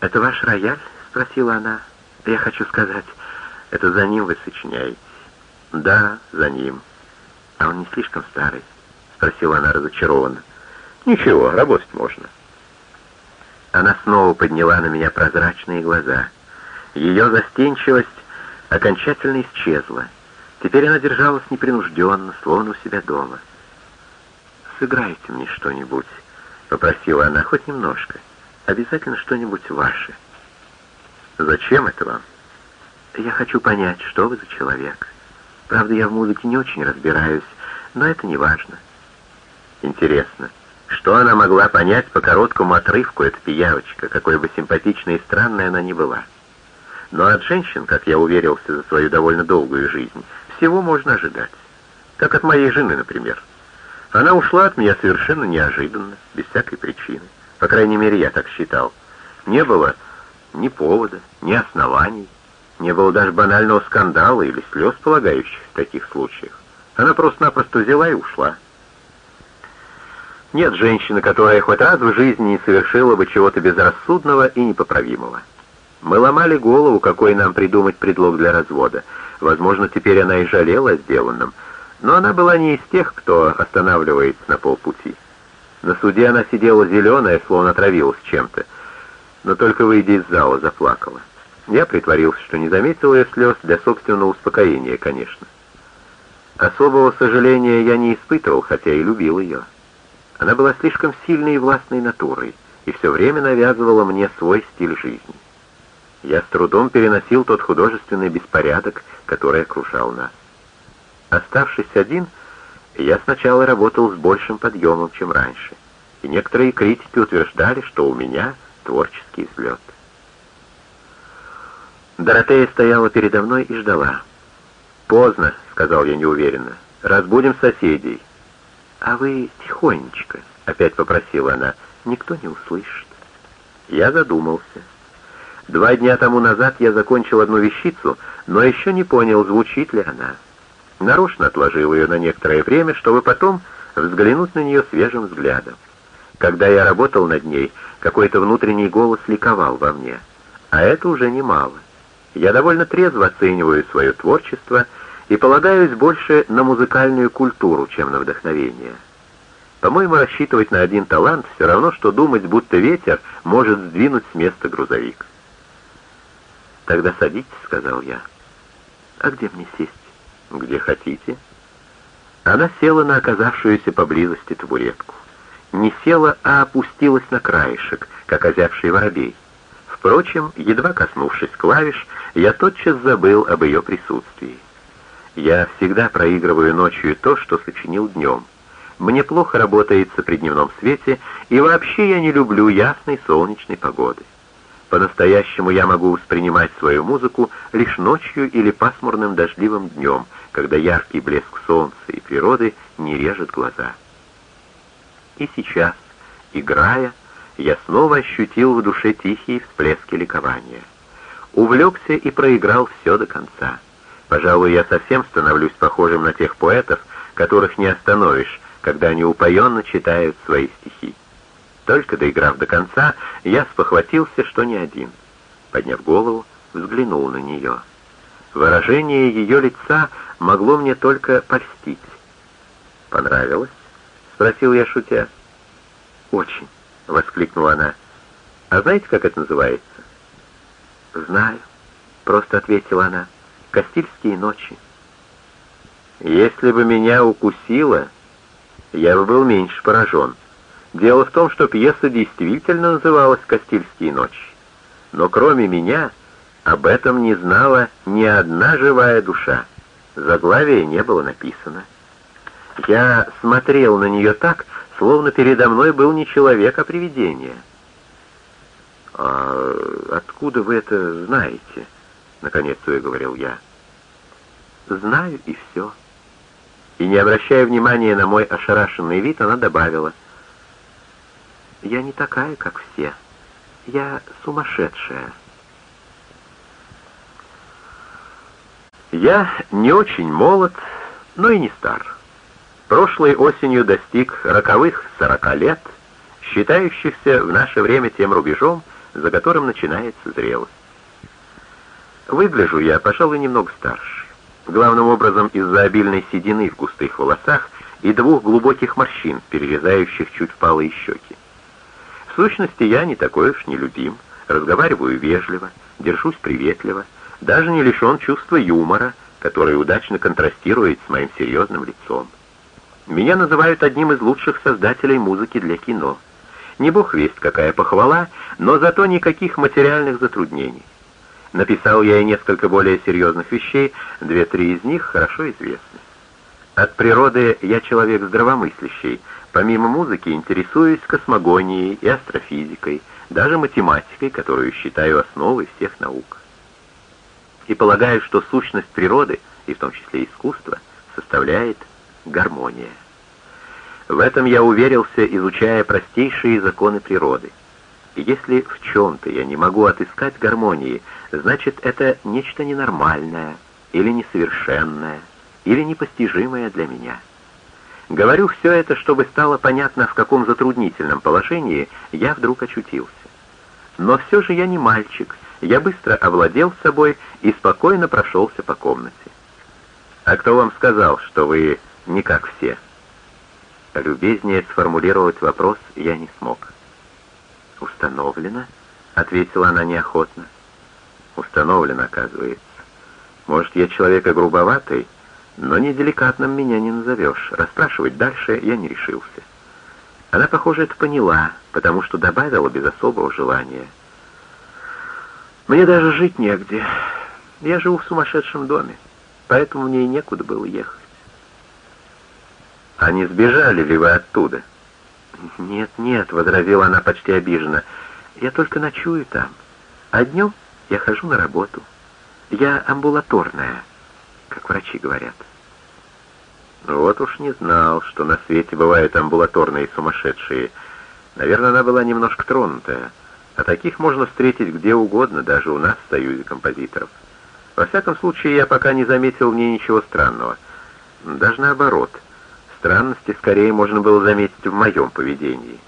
«Это ваш рояль?» — спросила она. «Я хочу сказать, это за ним вы сочиняете?» «Да, за ним». «А он не слишком старый?» — спросила она разочарованно. «Ничего, работать можно». Она снова подняла на меня прозрачные глаза. Ее застенчивость окончательно исчезла. Теперь она держалась непринужденно, словно у себя дома. «Сыграйте мне что-нибудь», — попросила она, — «хоть немножко. Обязательно что-нибудь ваше». «Зачем это вам?» «Я хочу понять, что вы за человек. Правда, я в музыке не очень разбираюсь, но это не важно». «Интересно, что она могла понять по короткому отрывку, эта пиявочка, какой бы симпатичной и странной она ни была?» Но от женщин, как я уверился за свою довольно долгую жизнь, всего можно ожидать. Как от моей жены, например. Она ушла от меня совершенно неожиданно, без всякой причины. По крайней мере, я так считал. Не было ни повода, ни оснований, не было даже банального скандала или слез, полагающих в таких случаях. Она просто-напросто взяла и ушла. Нет женщины, которая хоть раз в жизни не совершила бы чего-то безрассудного и непоправимого. Мы ломали голову, какой нам придумать предлог для развода. Возможно, теперь она и жалела о сделанном, но она была не из тех, кто останавливается на полпути. На суде она сидела зеленая, словно травилась чем-то, но только выйдя из зала, заплакала. Я притворился, что не заметил ее слез для собственного успокоения, конечно. Особого сожаления я не испытывал, хотя и любил ее. Она была слишком сильной и властной натурой, и все время навязывала мне свой стиль жизни. Я с трудом переносил тот художественный беспорядок, который окружал нас. Оставшись один, я сначала работал с большим подъемом, чем раньше, и некоторые критики утверждали, что у меня творческий взлет. Доротея стояла передо мной и ждала. «Поздно», — сказал я неуверенно, — «разбудим соседей». «А вы тихонечко», — опять попросила она, — «никто не услышит». Я задумался. Два дня тому назад я закончил одну вещицу, но еще не понял, звучит ли она. Нарочно отложил ее на некоторое время, чтобы потом взглянуть на нее свежим взглядом. Когда я работал над ней, какой-то внутренний голос ликовал во мне. А это уже немало. Я довольно трезво оцениваю свое творчество и полагаюсь больше на музыкальную культуру, чем на вдохновение. По-моему, рассчитывать на один талант все равно, что думать, будто ветер может сдвинуть с места грузовик. «Тогда садитесь», — сказал я. «А где мне сесть?» «Где хотите». Она села на оказавшуюся поблизости табуретку. Не села, а опустилась на краешек, как озявший воробей. Впрочем, едва коснувшись клавиш, я тотчас забыл об ее присутствии. Я всегда проигрываю ночью то, что сочинил днем. Мне плохо работается при дневном свете, и вообще я не люблю ясной солнечной погоды. По-настоящему я могу воспринимать свою музыку лишь ночью или пасмурным дождливым днем, когда яркий блеск солнца и природы не режет глаза. И сейчас, играя, я снова ощутил в душе тихие всплески ликования. Увлекся и проиграл все до конца. Пожалуй, я совсем становлюсь похожим на тех поэтов, которых не остановишь, когда они упоенно читают свои стихи. Только доиграв до конца, я спохватился, что не один. Подняв голову, взглянул на нее. Выражение ее лица могло мне только польстить. «Понравилось?» — спросил я, шутя. «Очень», — воскликнула она. «А знаете, как это называется?» «Знаю», — просто ответила она. «Кастильские ночи». «Если бы меня укусило, я бы был меньше поражен». Дело в том, что пьеса действительно называлась «Кастильские ночи». Но кроме меня об этом не знала ни одна живая душа. Заглавие не было написано. Я смотрел на нее так, словно передо мной был не человек, а привидение. «А откуда вы это знаете?» — наконец выговорил я. «Знаю, и все». И, не обращая внимания на мой ошарашенный вид, она добавила — я не такая, как все. Я сумасшедшая. Я не очень молод, но и не стар. Прошлой осенью достиг роковых сорока лет, считающихся в наше время тем рубежом, за которым начинается зрелость. Выгляжу я, пожалуй, немного старше. Главным образом из-за обильной седины в густых волосах и двух глубоких морщин, перерезающих чуть впалые щеки. В сущности, я не такой уж нелюбим, разговариваю вежливо, держусь приветливо, даже не лишен чувства юмора, которое удачно контрастирует с моим серьезным лицом. Меня называют одним из лучших создателей музыки для кино. Не бог весть какая похвала, но зато никаких материальных затруднений. Написал я и несколько более серьезных вещей, две-три из них хорошо известны. От природы я человек здравомыслящий, помимо музыки интересуюсь космогонией и астрофизикой, даже математикой, которую считаю основой всех наук. И полагаю, что сущность природы, и в том числе искусства, составляет гармония. В этом я уверился, изучая простейшие законы природы. И если в чем-то я не могу отыскать гармонии, значит это нечто ненормальное, или несовершенное, или непостижимое для меня. Говорю все это, чтобы стало понятно, в каком затруднительном положении я вдруг очутился. Но все же я не мальчик, я быстро овладел собой и спокойно прошелся по комнате. «А кто вам сказал, что вы не как все?» Любезнее сформулировать вопрос я не смог. «Установлено?» — ответила она неохотно. «Установлено, оказывается. Может, я человека грубоватый, но неделикатным меня не назовешь. Расспрашивать дальше я не решился». Она, похоже, это поняла, потому что добавила без особого желания. «Мне даже жить негде. Я живу в сумасшедшем доме, поэтому мне и некуда было ехать». «А не сбежали ли вы оттуда?» «Нет, нет», — возразила она почти обиженно, — «я только ночую там, а днем я хожу на работу. Я амбулаторная, как врачи говорят». Вот уж не знал, что на свете бывают амбулаторные сумасшедшие. Наверное, она была немножко тронутая. А таких можно встретить где угодно, даже у нас в Союзе композиторов. Во всяком случае, я пока не заметил в ней ничего странного. Даже наоборот — Странности скорее можно было заметить в моем поведении.